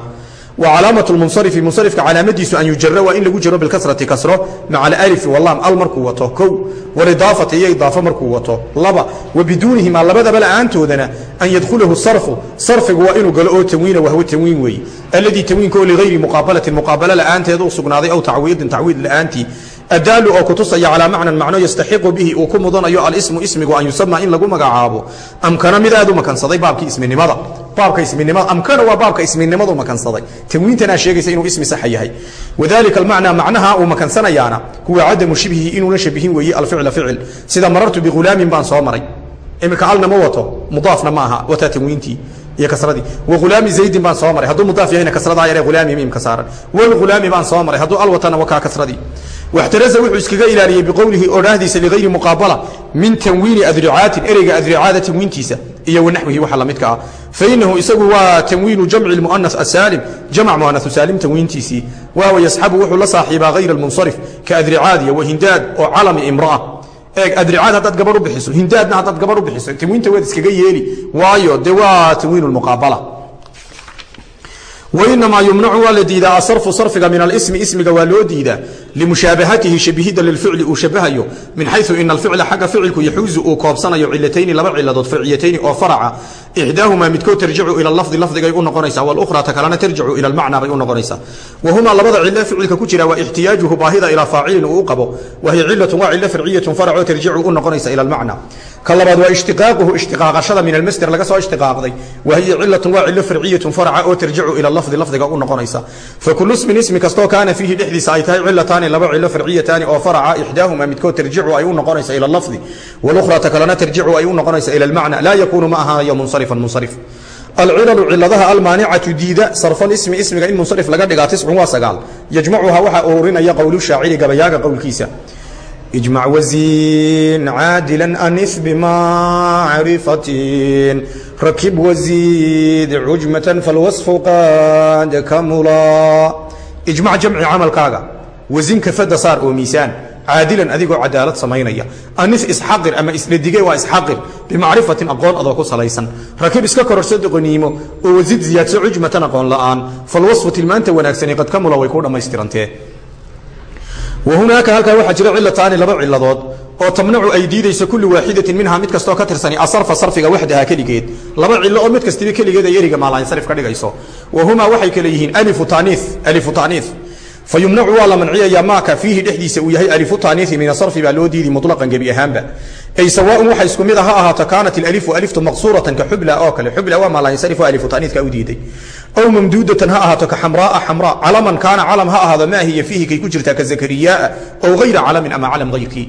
wa calaamaة munsarifi munsarifka calaamadiisu an yujara waa in lagu jaro bilkasrati kasro maca alalifi walaam al markuu wato kow. Walidaafati iyo idaafo markuu wato laba. Wa biduunihima labadaba la'aantoodana an yadkhulahu sarfu. Sarfigu waa inuu galo oo tanwiina wahwo tanwiin weeye alladii tanwiinka oo ligayri muqaabalatin muqaabalo la'aanteed u sugnaaday aw tacwiidin tacwiid la'aantii adaalu oo kutusaya calaa macnan macno yastaxiqu bihi uu ku mudanayo alismu ismigu an yusama in lagu magacaabo. Amkana mid aad u makansaday baabkii isminimada? Baabka isminimada amkana waa baabka isminimadu makansaday tanwiintanaa sheegaysa inuu ismi saxa yahay. Wadalika almacnaa macnaha uu makansanayaana huwa cadamu shibhihi inuuna shabihin weeye alficla ficil. Sida marartu bighulaamin baan soo maray. Imika alna ma wato mudaafna ma aha wataa tanwiintii iyo kasradii. Wahulaami zaydin baan soo maray hadduu mudaaf yahayna kasradaa yare hulaami miimka saaran walghulaami baan soo maray hadduu al watana wakaa kasradii waxtaraza wuxuu iskaga ilaaliyey biqowlihi odhaahdiisa ligayri muqaabala min tanwiini adricaatin ereyga adricaada tanwiintiisa iyo wanaxwihi waxa lamidka ah fainahu isagu waa tanwiinu jamci muana asaalim jamc muanau saalim tanwiintiisii waawa yasxabu wuxuu la saaxiibaa hayra almunsarif ka adricaadiya wahindaad oo calami imraa eeg adricaad haddaad gabar u bixiso hindaadna haddaad gabar u bixiso tanwiinta waad iskaga yeeli waayo de waa tanwiin muqaabala wainamaa yumnacu waa la diidaa asarfu sarfiga min alismi ismiga waa loo diidaa limushaabahatihi shabihida lilficli uu shabahayo min xayu ina alficla xagga ficilku yaxuuzu uu koobsanayo cilatayni laba ciladood farciyatayni oo faraca ixdaahumaa midkood tarjicu ila lafdi lafdigay u noqonaysaa walukhra ta kalena tarjicu ila almacna bay u noqonaysaa wahumaa labada cilo ficilka ku jira waa ixtiyaajuhu baahida ilaa faacilin uu u qabo wahiya cilatun waa cilo farciyatun faracoo tarjicu u noqonaysa ila almacna ka labaad waa ishtiqaaquhu ishtiqaaqashada min almasder laga soo ishtiqaaqday. Wahiya cilatun waa cilo farciyatun faraca oo tarjicu ila lafdi lafdiga u noqonaysa. Fakulu ismin ismi kastoo kaana fiihi dhexdiisa ay tahay cilataani laba cilo farciyataani oo faraca ixdaahumaa midkood tarjicu ay u noqonaysa ila lafdi. Walukhra ta kalena tarjicu ay u noqonaysa ila almacna. Laa yakuunu ma ahaayo munsarifan munsarif. Alcilalu ciladaha almaanicatu diida sarfal ismi ismiga in munsarif laga dhigaa tiscun waa sagaal. Yajmacuhaa waxaa ururinaya qowlu shaaciri gabayaaga qowlkiisa ijmac wasiin caadilan anis bimacrifatin rakib wasiid cujmatan falwasfu qad kamula ijmac jamci camalkaaga wasin kafada saar oo miisaan caadilan adigoo cadaalad samaynaya anis isxaqir ama isdhadige waa isxaqir bimacrifatin aqoon adoo ku salaysan rakib iska kororso doqoniimo oo wasid ziyaadso cujmatan aqoon la'aan falwasfu tilmaanta wanaagsani qad kamula way ku dhammaystirantee wahunaaka halkaa waxaa jira cilataani laba ciladood oo tamnacu ay diidayso kullu waaxidatin minhaa mid kastoo ka tirsani asarfa sarfiga waxdaha keligeed laba cilo oo mid kastiba keligeed ay eriga maalansarif ka dhigayso wahumaa waxay kale yihiin alifu taanii alifu taanii fa yumnacu waa la manciyayaa maaka. Fiihi dhexdiisa uu yahay alifu taaniii min asarfi baa loo diidi muطlaqan gebi ahaanba. Ay sawaaun waxa isku mid a ha ahaato kaanat ilalifu aliftu maqsuuratan ka xubla oo kale xubla waa maalansarif oo alifu taaniiska u diiday. Aw mamduudatan ha ahaato ka xamraaa xamraa calaman kaana calam ha ahaado maa hiya fiihi kay ku jirtaa ka zakariyaaa ow hayra calamin ama calam hayrkii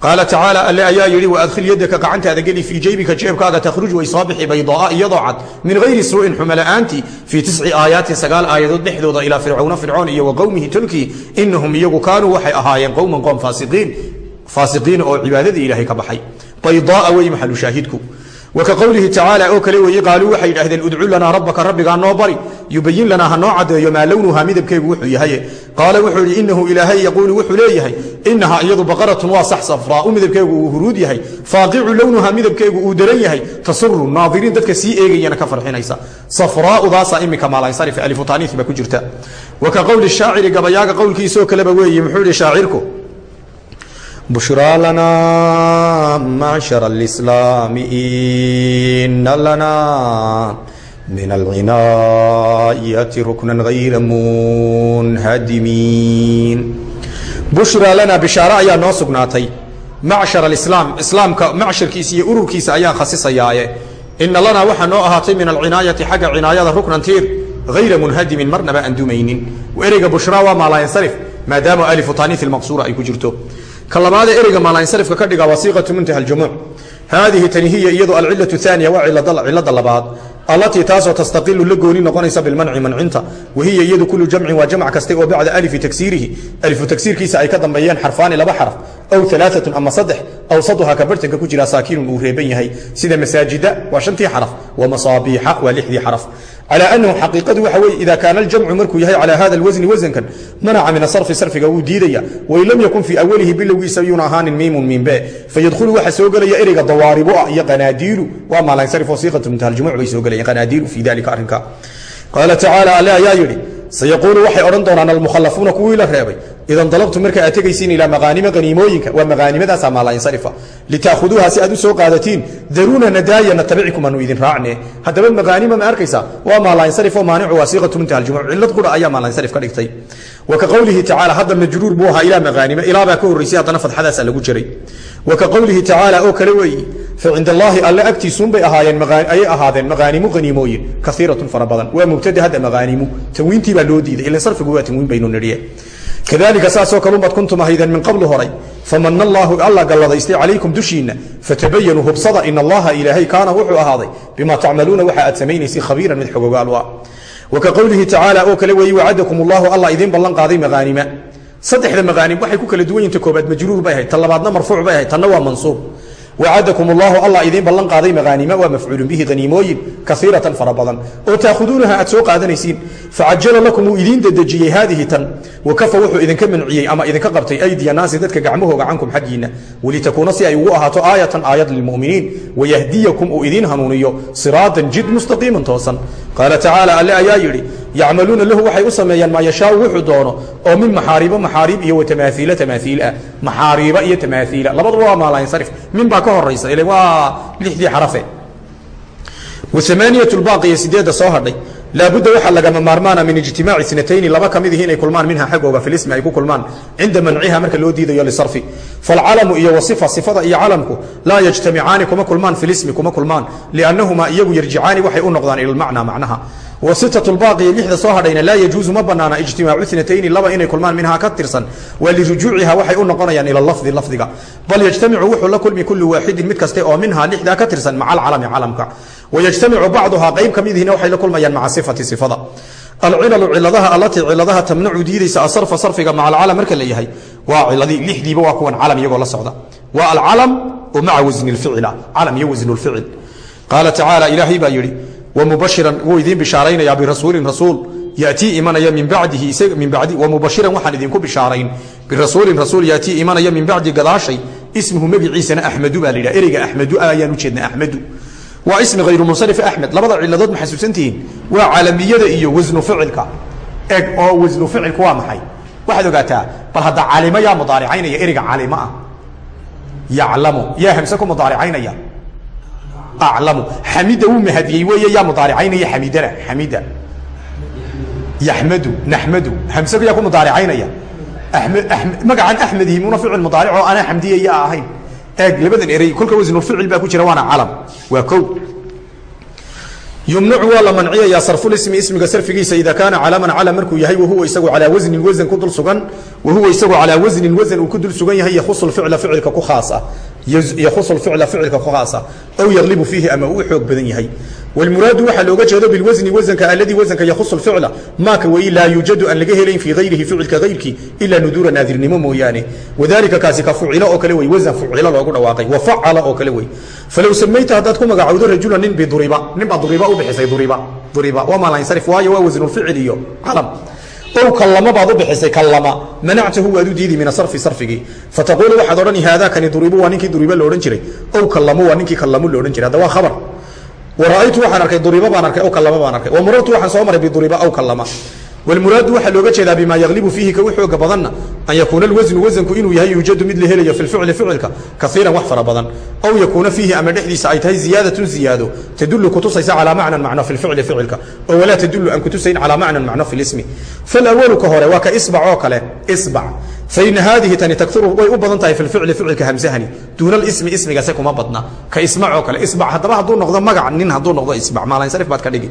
qaala tacaala alle ayaa yidhi waadkhil yadaka gacantaada geli fii jeybika jeebkaaga takhruj way soo bixi baydaaa iyadoo cad min hayri suu'in xumala'aantii fii tisci aayaatin sagaal aayadood dhexdooda ilaa fircawna iyo wa qowmihi tolkii inahum iyagu kaanuu waxay ahaayeen qowman qoom faasiqiin faasiqiina oo cibaadadii ilaahay ka baxay baydaaa wey maxalu shaahidku wka qowlihi oo kale weeye qaaluu waxay idhahdeen udcu lanaa rabbaka rabbigaa noo bari. Yubayin lanaa ha noo caddeeyo maa lownuhaa wuxuu yahaye qaala wuxuu yidhi inahu ilaahay yaquulu wuxuu leeyahay inahaa iyadu baqaratun waa sax safraau midabkeegu uu huruud yahay. Faaqicu lownuhaa midabkeegu uu daran yahay tasuru naadiriin dadka sii eegayana ka farxinaysa. Safraaudaasa imika maalansarif alifutaaniif baa ku jirta. Wa ka qowli shaaciri gabayaaga qowlkiisoo kaleba weeye muxuu yihi shaacirku بشرى لنا معشر الإسلام إن لنا من العناية ركنا غير منهدمين بشرى لنا بشارة ayaa noo sugnaatay معشhر الإسلام iسلاamka macشharkiisa iyo ururkiisa ayaan khasisayaaye ina lanaa waxaa noo ahaatay min alcinaayaةi xagga cinaayada ruknan tiir غayra munhadimin marnaba aan dumaynin ereyga bushraa waa maalansarif maadaama alifu taaniiث maqsuura ay ku jirto ka labaadee ereyga maalansarifka ka dhiga wasiiqatu muntaha aljumuuc. Haadihi tani hiya iyadu alcilatu aaniya waa cilada labaad. Allatii taasoo tastaqilu la gooni noqonaysa bilmanci mancinta. Wahiya iyadu kulu jamcin waa jamc kaste oo bacda alifi tagsiirihi alifu tagsiirkiisa ay ka dambeeyeen xarfaani laba xaraf. Aw alaaatun ama saddex. Awsaduha ka bartanka ku jira saakinun uu reeban yahay. Sida masaajida waa shantii xaraf. Wa masaabiixa waa lixdii xaraf calى anahu xaqiiqadu waxa weye ida kaana aljamcu markuu yahay calى hada اlwasni wasankan manaca min asarfi sarfiga wuu diidaya wain lam yakun fii awalihi bilowgiisa yuuna ahaanin miimun miinbe fayadkhulu waxa soo gelaya ereyga dawaaribu ah iyo qanaadiilu waa maalansarif wasiiqatu muntaha aljumuc bay soo gelayeen qanaadiilu fi dalika arrinka qaala tacaala alle ayaa yidhi sayaquulu waxay odhan doonaan almukhalafuuna kuwii la reebay idan dalabtu marka aad tegaysiin ilaa maqaanima qaniimooyinka waa maqaanimadaasaa maalansarifa litaahuduuha si aad u soo qaadatiin daruuna nadaaya natabicikum aanu idin raacne haddaba maqaanima ma arkaysa waa maalansarif oo maanicu wasiiqatu muntaha aljumuc cillad qura ayaa maalansarif ka dhigtay ka qowlihi tacala hadda majruur buu ahaa ilaa maqaanima ilaabaa ka horraysay haddana fadxadaasa lagu jiray. Wa ka qowlihi tacaala oo kale weeyi fa cinda allaahi alle agtiisuunbay ahaayeen ayay ahaadeen maqaanimu qaniimooyin kaiiratun fara badan. Waa mubtada hadda maqaanimu tanwiintii baa loo diiday ilan sarfigu waa tanwiin baynu nidhiye. Kadalika saasoo kalunbaad kuntum ahaydeen min qablu horay famana allaahu alla galladaystay calaykum dushiinna fatabayanuu hubsada in allaha ilaahay kaana wuxuu ahaaday bima tacmaluuna waxa aad samaynaysa khabiiran mid xogogaal u wa ka qowlihi tacaala oo kale weeyi wacadakum allahu allah idiin ballan qaaday maqaanima. Saddexda maqaanim waxay ku kala duwan yihinta koobaad majruur bay ahayd ta labaadna marfuuc bay ahayd tanna waa mansuub. Wacadakum allahu allah idiin ballan qaaday maqaanima waa mafcuulun bihi qaniimooyin kaiiratan fara badan. Oo taakhuduunaha aad soo qaadanaysiin facajala lakum wuu idiin dedejiyey haadihi tan. Wakafa wuxuu idinka manciyey ama idinka qabtay aydiya naasi dadka gacmahooga cankum xaggiinna. Walitakuuna si ay ugu ahaato aayatan aayad lilmuminiin wayahdiyakum uu idiin hanuuniyo siraatan jid mustaqiiman toosan qaala tacaala alle ayaa yidhi yacmaluuna lahu waxay u sameeyaan maa yashaau wuxuu doono oo min maxaariibo maxaariib iyo watamaaiila tamaaiil ah. Maxaariiba iyo tamaaiila labaduba waa maalansarif min baa ka horaysa ile waa lixdii xarafe. Amaaniyat baaqiya sideedda soo hadhay laabudda waxaa lagama maarmaana min ijtimaaci inatayni laba ka mid ihi inay kulmaan minha xaggooga filismi ay ku kulmaan cinda manciha marka loo diidayo lisarfi falcalamu iyo wasifa sifada iyo calamku laa yajtamicaani kuma kulmaan filismi kuma kulmaan liannahumaa iyagu yarjicaani waxay u noqdaan ila lmacna macnaha wasitatu lbaaqiya lixda soo hadhayna laa yajuusu ma banaana ijtimaacu inatayni laba inay kulmaan minhaa ka tirsan waa waxay u noqonayaan ila lafdi lafdiga bal yajtamicu wuxuu la kulmi kullu waaxidin mid kaste oo minhaa lixdaa ka tirsan maca alcalami calamka wayajtamicu bacduhaa qayb ka midihina waxay la kulmayaan maca sifati sifada alcilalu ciladaha allatii ciladaha tamnacu diidaysa asarfa sarfiga maca alcalam marka la yahay waa ciladii lixdiiba waa kuwan calam iyagoo la socda waa alcalam oo maca wasni lficila calam iyo wasnu lficil qaala tacaala ilaahay baa yidhi wmubashiran wuu idiin bishaaraynayaa birasuulin rasuul yatii imanaya min bacdihi isaga min bacdi wa mubashiran waxaan idinku bishaarayn birasuulin rasuul yatii imanaya min bacdi gadaashay ismuhu magiciisana axmedu baa la yidhaha ereyga axmedu ayaan ujeednaa axmedu waa ismi hayru munsarif axmed labada ciladood ma xasuusantihiin. Waa calamiyada iyo wasnu ficilka. Eg oo wasnu ficilku waa maxay? Waxaad ogaataa bal hadda calimo yaa mudaaricaynaya ereyga calimo ah. Yaclamu. Yaa hamse ku mudaaricaynaya. Aclamu. Xamida wuu mahadiyey weeye yaa mudaaricaynaya xamidana. Xamida. Yaxmadu. Naxmadu. Hamse yaa ku mudaaricaynaya. Magacan axmed himuna ficil mudaaric anaa xamdiyaya ahayn eeg labadan erey kolka wasnuficil baa ku jira waana calam waa ko yumnacu waa la manciyayaa sarfulismi ismiga sarfigiisa ida kaana calaman calam markuu yahay wahuwa isagu calaa wasnin wasan ku dul sugan wahuwa isagu calaa wasnin wasan ku dul sugan yahay yahusu ficla ficilka ku khaas ah yahusu ficla ku khaas aw yaglibu fiihi ama uu badan yahay wlmuraadu waxaa looga jeedo bilwasni wasanka aladii wasanka yahusu ficla maaka weyi laa yuujadu aan laga helayn fii hayrihi ficilka hayrkii ilaa nuduura naadirnimo mooyaane wadalika kaasi ka fucilo oo kale wey wasan fucilo loogu dhawaaqay wa facala oo kale wey falow samayta haddaad ku magacowdo rajula nin biduriba nin baa duriba u bixisay duriba duriba waa maalansarif waayo waa wasnulficil iyo calam ow kallama baad u bixisay kallama manactahu waad u diidi min asarfi sarfigii fataquulu waxaad odhani haadakani duribu waa ninkii duriba loodhan jiray ow kallamu waa ninkii kallamu loodhan jiray hadda waa khabar wara'aytu waxaan arkay duriba baan arkay aw kallama baan arkay. Wamarartu waxaan soo maray biduriba aw kallama wlmuraadu waxaa looga jeedaa bima yaglibu fiihi ka u xooga an yakuuna alwasnu wasanku inuu yahay yuujadu mid la helayo fi lficli ficilka kaiiran wax fara badan aw yakuuna fiihi ama dhexdiisa ay tahay ziyaadatun ziyaado tadulu kutusaysa calaa macnan macno fi lficli ficilka oo walaa tadulu aan kutusayn calaa macnan macno fi lismi falawalu ka hore waa ka isbac oo kale isbac faina haadihi tani takiru way u badan tahay fi lficli ficilka hamsahani duuna alismi ismigase kuma badna ka ismac oo kale isbac haddaba hadduu noqdo magac nin hadduu noqdo isbac maalansarif baad ka dhigi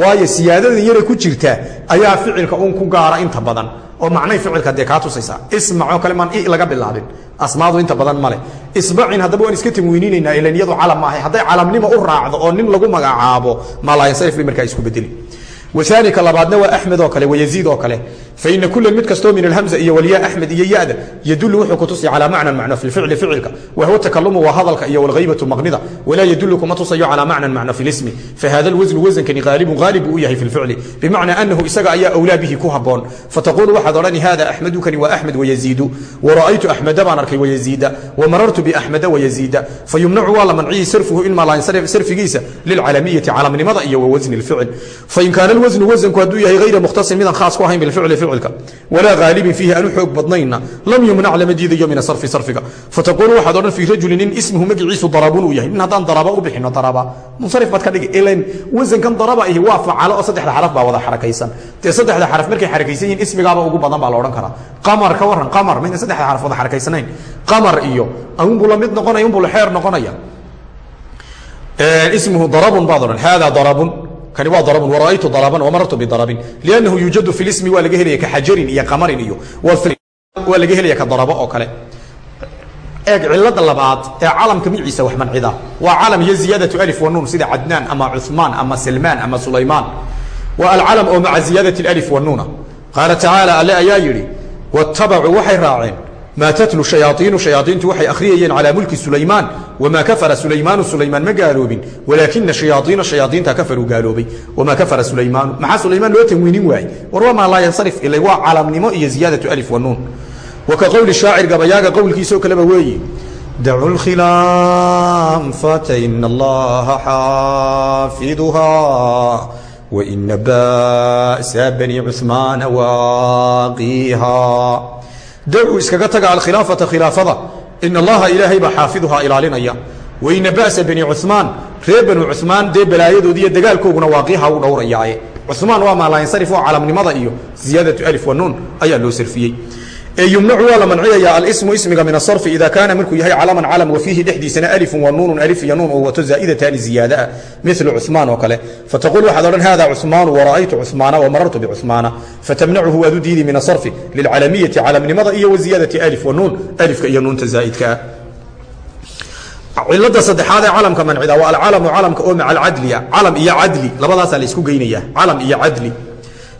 waayo siyaadadan yare ku jirta ayaa ficilka un ku gaara inta badan. Oo macnay ficilka dee kaa tusaysaa ismacoo kale maan i laga bilaabin. Asmaadu inta badan male isbacin haddaba waan iska tamwiininaynaa ilan iyadu calam maahay hadday calamnimo u raacdo oo nin lagu magacaabo maalayansarif bay markaa isku bedeli waani ka labaadna waa axmed oo kale wayaziid oo kale faina kula mid kastoo min alhamza iyo walya axmed iyo yada yadulu wuxuu kutusi calaa macnan macno fi ficli ficilka wahuwa takalumu waa hadalka iyo walghaybatu maqnida walaa yadulu kuma tusayo calaa macnan macno fi lismi fahada lwasnu wasankani haalibun haalib buu u yahay fi lficli bimacnaa anahu isaga ayaa awlaa bihi ku haboon fataqulu waxaad odhani hada axmedukani waa axmed wayaziidu wara'aytu axmeda baan arkay wayaziida wamarartu biaxmeda wayaziida fayumnacu waa la manciyey sarfuhu in sarfigiisa lilcalamiyati calamnimada iyo wawasni lficil fain kaana lwasnu wasanku hadduu yahay hayra mukhtasin midaan khaas ku ahayn bilficli ficilka. Walaa haalibin fiihi aanu xoog badnayna lam yumnac lama diidayo min asarfi sarfiga. Fataqulu waxaad odhan fii rajulin nin ismuhu magiciisu darabun uu yahay. Nin haddaan daraba u bixino daraba munsarif baad ka dhigi ilan wasankan daraba ihi waa facalo oo saddexda xaraf baa wada xarakaysan. Dee saddexda xaraf markay xarakaysan yihiin ismigaaba ugu badan baa la odhan karaa. Qamar ka waran qamar mayna saddexda xaraf wada xarakaysanayn qamar iyo unbuu la mid noqonaya unbuu la xeer noqonaya. Ismuhu darabun baad odhan hada darabun kani waa darabun wara'aytu daraban wamarartu bidarabin. Liannahu yuujadu fi lismi waa laga helaya ka xajarin iyo qamarin iyo waa laga helaya ka darabo oo kale. Eeg cilada labaad ee calamka miciisa wax mancida waa calam iyo ziyaadatu alif wa nuun sida cadnaan ama cuثmaan ama silmaan ama sulaymaan. Waa alcalam oo maca ziyaadati alif wa nuuna. Qaala tacaala alle ayaa yidhi watabacuu waxay raaceen maa tatlu shayaaiinu shayaaiintu waxay akhriyayeen calaa mulki sulaymaan wamaa kafara sulaymaanu sulaymaan ma gaaloobin. Walaakina shayaaiina shayaaiinta kafaruu gaaloobay. Wamaa kafara sulaymaanu. Maxaa sulaymaan loo tanwiinin waayey? War waa maa laa yansarif ilay waa calamnimo iyo ziyaadatu alif wa nuun. Wa ka qowli shaacir gabayaaga qowlkiisoo kaleba weeyi dacu lkhilaafata ina allaha xaafiduha waina ba'sa bani cuثmaana waaqiiha daw iskaga taga alkhilaafata khilaafada. In allaha ilaahay baa xaafiduhaa ilaalinaya. Waina ba'sa bani cumaan reer bani cumaan dee balaayadoodi iyo dagaalkooguna waaqiiha u dhowrayaaye cumaan waa maa laayansarif oo calamnimada iyo ziyaadatu alif wa nuun ayaa loo sarfiyey yumnacu waa la manciyaya alsmu ismiga min asarfi ida kaana markuu yahay calaman calam wafiihi dhexdiisana alifu wa nuunun alif iyo nuun oo wato zaa'idatani ziyaadaa ah, mil cumaan oo kale. Fataqul waxaad odhan hada cumaanu wara'aytu cumaana wamarartu bicumaana fatamnacuhu waad u diidi min asarfi lilcalamiyati calamnimada iyo waziyaadati alif wa nuun alifka iyo nuunta zaa'idkaa ah. cilada saddexaad ee calamka mancida waa alcalamu calamka oo maca alcadliya. Calam iyo cadli labadaasaa la isku geynaya. Calam iyo cadli.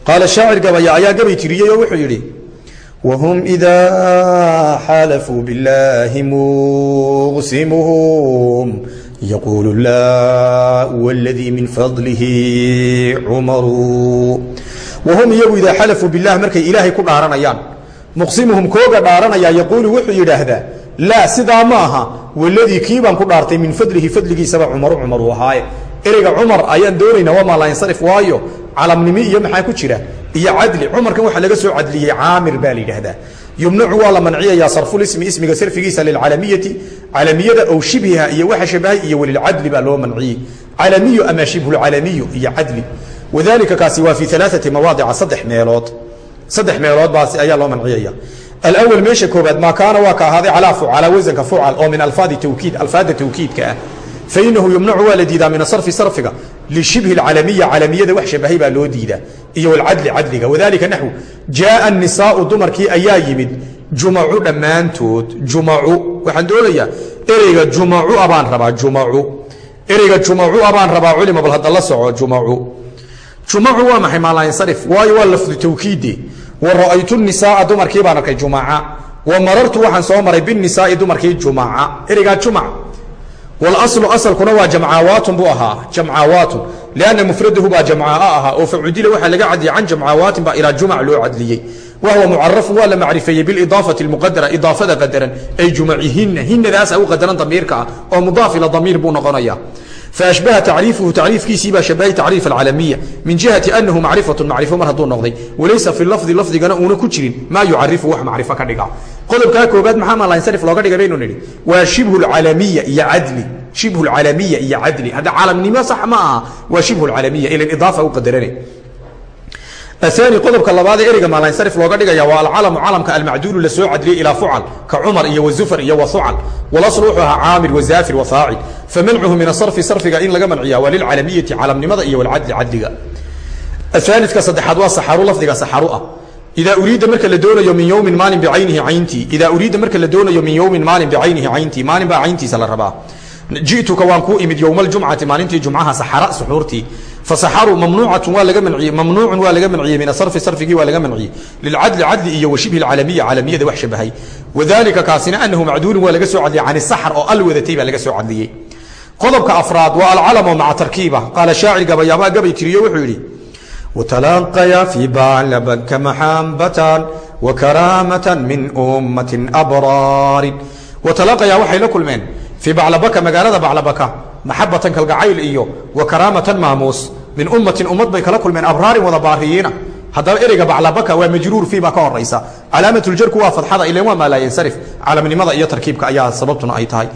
Qaala shaacir gabaya ayaa gabay tiriyey oo wuxuu yidhi وهم إذا حالفوا بالله مقسمهم يقول الله والذي من فضله عمر wahum iyagu idaa xalafuu bilah markay ilaahay ku dhaaranayaan muqsimuhum kooga dhaaranaya yaquulu wuxuu yidhaahdaa laa sidaa ma aha waladii kii baan ku dhaartay min fadlihi fadligiisaba cumaru cumar uu ahaaye ereyga cumar ayaan doonaynaa waa maalansarif waayo calamnimi iyo maxaa ku jira iyo cadli. Cumarkan waxaa laga soo cadliyey caamir baa la yidhaahdaa. Yumnacu waa la manciyayaa sarfulismi ismiga sarfigiisa lilcalamiyati calamiyada ow shibhiha iyo waxa shabahay iyo walilcadli baa loo manciyey. Calamiyu ama shibhulcalamiyu iyo cadli. Wadalika kaasi waa fi alaaati mawaadica saddex meelood. Saddex meelood baas ayaa loo manciyaya. Alawal meesha koobaad maa kaana waa ka ahaaday calaa wasanka fucal oo min alfaadi tawkiid alfaada tawkiidka ah. Fainahu yumnacu waa la diidaa min asarfi sarfiga lishibhi alcalamiya calamiyada wax shabahay baa loo diidaa iyo walcadli cadliga wadalika naxwu jaaa nisaau dumarkii ayaa yimid jumacu dhammaantood jumacu waxaan doonayaa ereyga jumacu abaan rabaa jumacu ereyga jumacu abaan rabaa culima bal hadda la soco jumacu jumacu waa maxay maalansarif waayo waa lafdu tawkiide wa ra'aytu nisaaa dumarkii baan arkay jumaca wa marartu waxaan soo maray binisaai dumarkii jumaca ereygaa jumac wاlaصlu asalkuna waa jamcaawaatun buu ahaa jamcaawaatun lanna mufradahu baa jamcaaa ahaa oo facudila waxaa laga cadiyay can jamcaawaatin baa ilaa jumac loo cadliyey wahuwa mucarafun waa la macrifeeyey biidaafati اmuqadara idaafada qadaran ay jumacihina hinadaasa u qadaran damiirka ah oo mudaaf ila damiir buu noqonaya faashbaha tacriifuhu tacriifkiisiibaa shabahay tacriif alcalamiya min jihati anahu macrifatu macrifo mar hadduu noqday walaysa fi lafdi lafdigana uuna ku jirin maa yucarifu wax macrifo ka dhiga qodobkaa koobaad maxaa maalansarif looga dhigay baynu nidhi waa shibhu lcalamiya iyo cadli shibhu lcalamiya iyo cadli hadda calamnimo sax ma aha waa shibhu lcalamiya ilan idaafa u qadarane aani qodobka labaad ee ereyga maalansarif looga dhigaya waa alcalamu calamka almacduulu la soo cadliyey ilaa fucal ka cumar iyo wazufar iyo wahucal walasl wuxuu ahaa caamir wazaafir wafaacil famancuhu min asarfi sarfiga in laga manciya waa lilcalamiyati calamnimada iyo walcadli cadliga. Aalika saddexaad waa saxaru lafdiga saxaru ah. Idaa uriida marka la doonayo min yowmin maalin bicaynihi cayntii idaa uriida marka la doonayo min yowmin maalin bicaynihi cayntii maalin baa cayntiisa la rabaa jiituka waan ku imid ywma jumcati maalintii jumcaha saxara suxuurtii fasaxaruu mamnuucatun waa laga manciyey mamnuucun waa laga manciyey min asarfi sarfigii waa laga manciyey lilcadli cadli iyo wa shibhi alcalamiya wax shabahay wadaalika kaasina anahu macduulun waa laga soo cadliyey can isaxar oo al baa laga soo cadliyey. Qodobka afraad waa alcalamoo maca tarkiiba. Qaala shaacir gabayaabaa gabay tiriyo wuxuu yidhi wtalaaqaya fii baclabaka maxaambatan wakaraamatan min ummati abraari watalaaqayaa waxay la kulmeen fii baclabaka magaalada baclabaka maxabatan kalgacayl iyo wa karaamatan maamuus min ummatin ummad bay kala kulmeen abraarin wada baariyiina haddaba ereyga baclabaka waa majruur fii baa ka horaysa calaamatuljarku waa fadxada ilan waa maalaayansarif caalamnimada iyo tarkiibka ayaa sababtuna ay tahay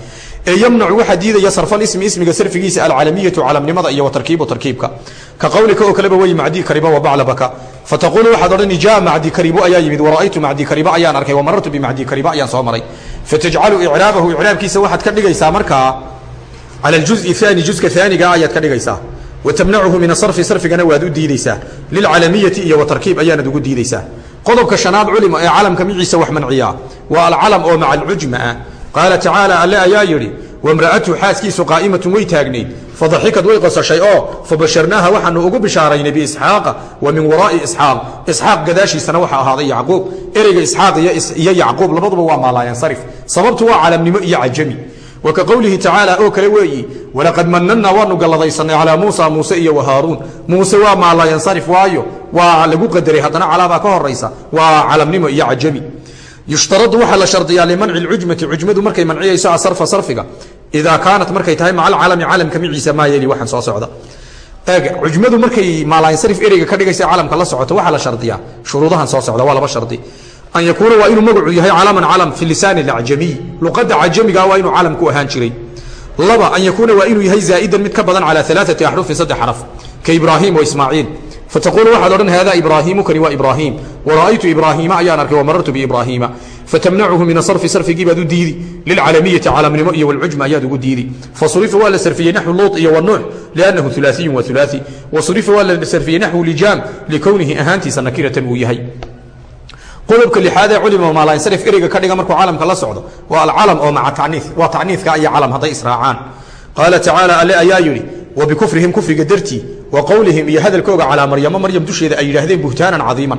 ee yamnacu waxaa diidaya sarfalismi ismiga sarfigiisa alcalamiyatu calamnimada iyo watarkiibu tarkiibka. Ka qowlika oo kaleba wey macdii kariba wa baclabaka fataqulu waxaad odhani jaa macdi karibo ayaa yimid. Wara'aytu macdi kariba ayaan arkay. Wamarartu bimacdi kariba ayaan soo maray. Fatajcalu icraabahu icraabkiisa waxaad ka dhigaysaa markaa cala aljuzi aani juska aaniga ayaad ka dhigaysaa. Watamnacuhu min asarfi sarfigana waad u diideysaa lilcalamiyati iyo watarkiib ayaanad ugu diideysaa qodobka shanaad culima ee calamka miciisa wax manciya. Waa alcalam oo maca alcujma ah qaala tacaala alle ayaa yidhi wamra'atuhu xaaskiisu qaa'imatun way taagnayd fadaxikad way qosashay oo fabasharnaaha waxaanu ugu bishaaraynay biisxaaqa wa min waraa'i isxaaq. Isxaaq gadaashiisana waxaa ahaaday yacquub. Ereyga isxaaq iyo yacquub labaduba waa maalaayansarif sababtu waa calamnimo iyo cajami. Wa ka qowlihi tacaala oo kale weeyi walaqad manannaa waanu galladaysanay calaa muusa muuse iyo wahaaruun muuse waa maalaayansarif waayo. Waa lagu qadaray haddana calaabaa ka horaysa waa calamnimo iyo cajami yushtaradu waxaa la shardiyaa limanci lcujmati cujmadu markay manciyayso asarfa sarfiga. Idaa kaanat markay tahay maca alcalami calamka miciisa maa yeli waxaan soo socda. Eeg cujmadu markay maalaayansarif ereyga ka dhigaysa calamka la socoto waxaa la shardiyaa. Shuruudahan soo socda waa laba shardi. An yakuuna waa inuu magacu yahay calaman calam fi lisaan acjamiy luqada cajamiga waa inuu calam ahaan jiray. Laba an yakuuna waa inuu yahay zaa'idan mid ka badan calaa alaaati axrufin saddex xaraf. Ka ibraahim wa ismaaciil fataqulu waxaad odhan hada ibraahiimukani waa ibraahim wara'aytu ibraahiima ayaan arkay wamarartu biibraahiima fatamnacuhu min asarfi sarfigii baad u diidi lilcalamiyati calamnimo iyo walcujma ayaad ugu diidi fasurifa waa la sarfiyey naxwu luut iyo wanuux liannahu ulaasiyun wa ulaai wasurifa waa la sarfiyey naxwu lijaam likownihi ahaantiisa nakiratan uu yahay qodobka lixaad ee culima maalansarif ereyga ka dhiga markuu calamka la socdo waa alcalam oo maca tanii waa taniika iyo calam hadday israacaan qaala tacaala alle ayaa yidhi wa bikufrihim kufriga dartii wa qowlihim iyo hadalkooga calaa maryamo maryam dusheeda ay yidhaahdeen buhtaanan cadiiman.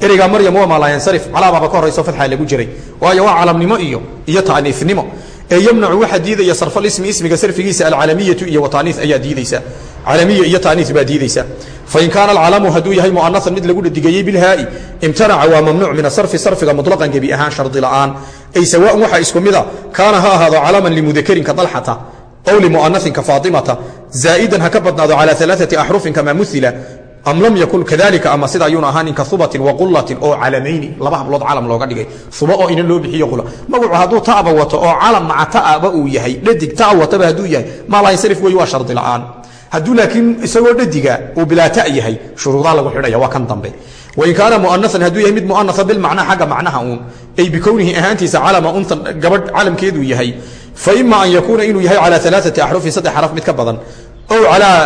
Ereygaa maryam waa maalaayansarif calaabaaba ka horayso fadxaa lagu jiray. Waayo waa calamnimo iyo iyo ta'niifnimo. Ee yamnacu waxaa diidaya sarfalismi ismiga sarfigiisa alcalamiyatu iyo wataniis ayaa diidaysa. Calamiya iyo taaniis baa diidaysa. Fain kaana alcalamu hadduu yahay mu'anasan mid lagu dhadigeeyey bilhaa'i imtanaca waa mamnuuc min asarfi sarfiga mutlaqan gebi ahaan shardi la'aan. Ay sawaan waxaa isku mida kaana ha ahaado calaman limudakarin ka dalxata ow limu'anasin ka faatimata zaa'idan ha ka badnaado calaa alaaثati axrufin kama muila am lam yakun kadalika ama sida ayuuna ahaanin ka hubatin wa qulatin oo calamayni laba hablood calam looga dhigay huba oo inan loo bixiyo qula magacu hadduu ta'ba wato oo calam maca ta'aba uu yahay dhadig ta wataba hadduu yahay maalansarif wey waa shardi la'aan hadduu laakiin isagoo dhadiga uu bilaa ta yahay shuruudaa lagu xidhaya waa kan dambe wain kaana mu'anasan hadduu yahay mid mu'anasa bilmacnaa xagga macnaha uun ay bikownihi ahaantiisa calama untan gabadh calamkeeduu yahay fa ima an yakuuna inuu yahay calaa alaaثati axrufin saddex xaraf mid ka badan ow calaa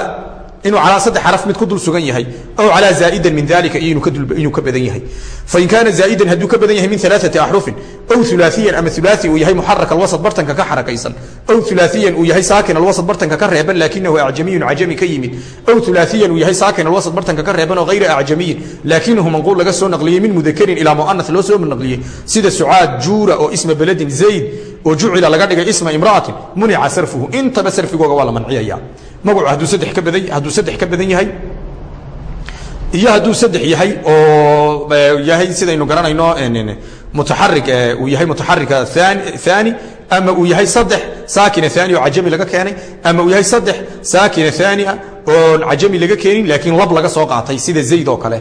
inuu calaa saddex xaraf mid ku dul sugan yahay ow calaa zaa'idan min dalika iyo inuu ka badan yahay fain kaana zaa'idan hadduu ka badan yahay min alaaثati axrufin ow ulaaiyan ama ulaai uu yahay muxarak alwasط bartanka ka xarakaysan ow ulaaiyan uu yahay saakin alwasط bartanka ka reeban laakinahu acjamiyun cajami ka yimid ow ulaaiyan uu yahay saakin alwasط bartanka ka reeban oo hayra acjamiyin laakinahu manquul laga soo naqliyey min mudakarin ilaa mu'anas loo soo naqliyey sida sucaad juura oo isma beledin zayd oo jucila laga dhigay isma imra'atin munica sarfuhu intaba sarfigooga waa la manciyaya magacu hadduu saddex ka badan hadduu saddex ka badan yahay? Iyo hadduu saddex yahay oo yahay sidaynu garanayno mutaxarik uu yahay mutaxarika aani ama uu yahay saddex saakina aani oo cajami laga keenay ama uu yahay saddex saakina aania oon cajami laga keenin laakiin lab laga soo qaatay sida zayd oo kale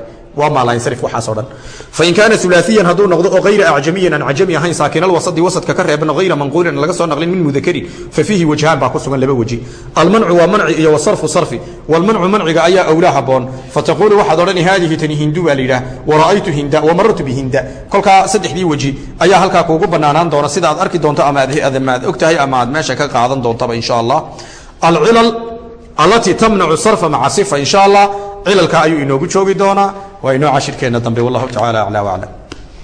fain kaana ulaaiyan hadduu noqdo oo hayra acjamiyan aan cajami ahayn saakinal wasadi wasadka ka reeban hayra manquulin laga soo naqlin min mudakarin fa fiihi wajhaan baa ku sugan laba weji. Almancu waa manci iyo wasarfu sarfi. Walmancu manciga ayaa awlaa haboon fataquulu waxaad odhani haadihi tani hindu baa la yidhaah. Wara'aytu hinda wamarartu bihinda kolkaa saddexdii weji ayaa halkaa kuugu banaanaan doona. Sida aad arki doonto ama aad og tahay ama aad meesha ka qaadan doontaba insha allah. Alcilal alatii tamnacu sarfa maca sifa insha allah cilalka ayuu inoogu joogi doonaa. Waa inoo cashirkeenna dambe wallahu tacala aclaa waclam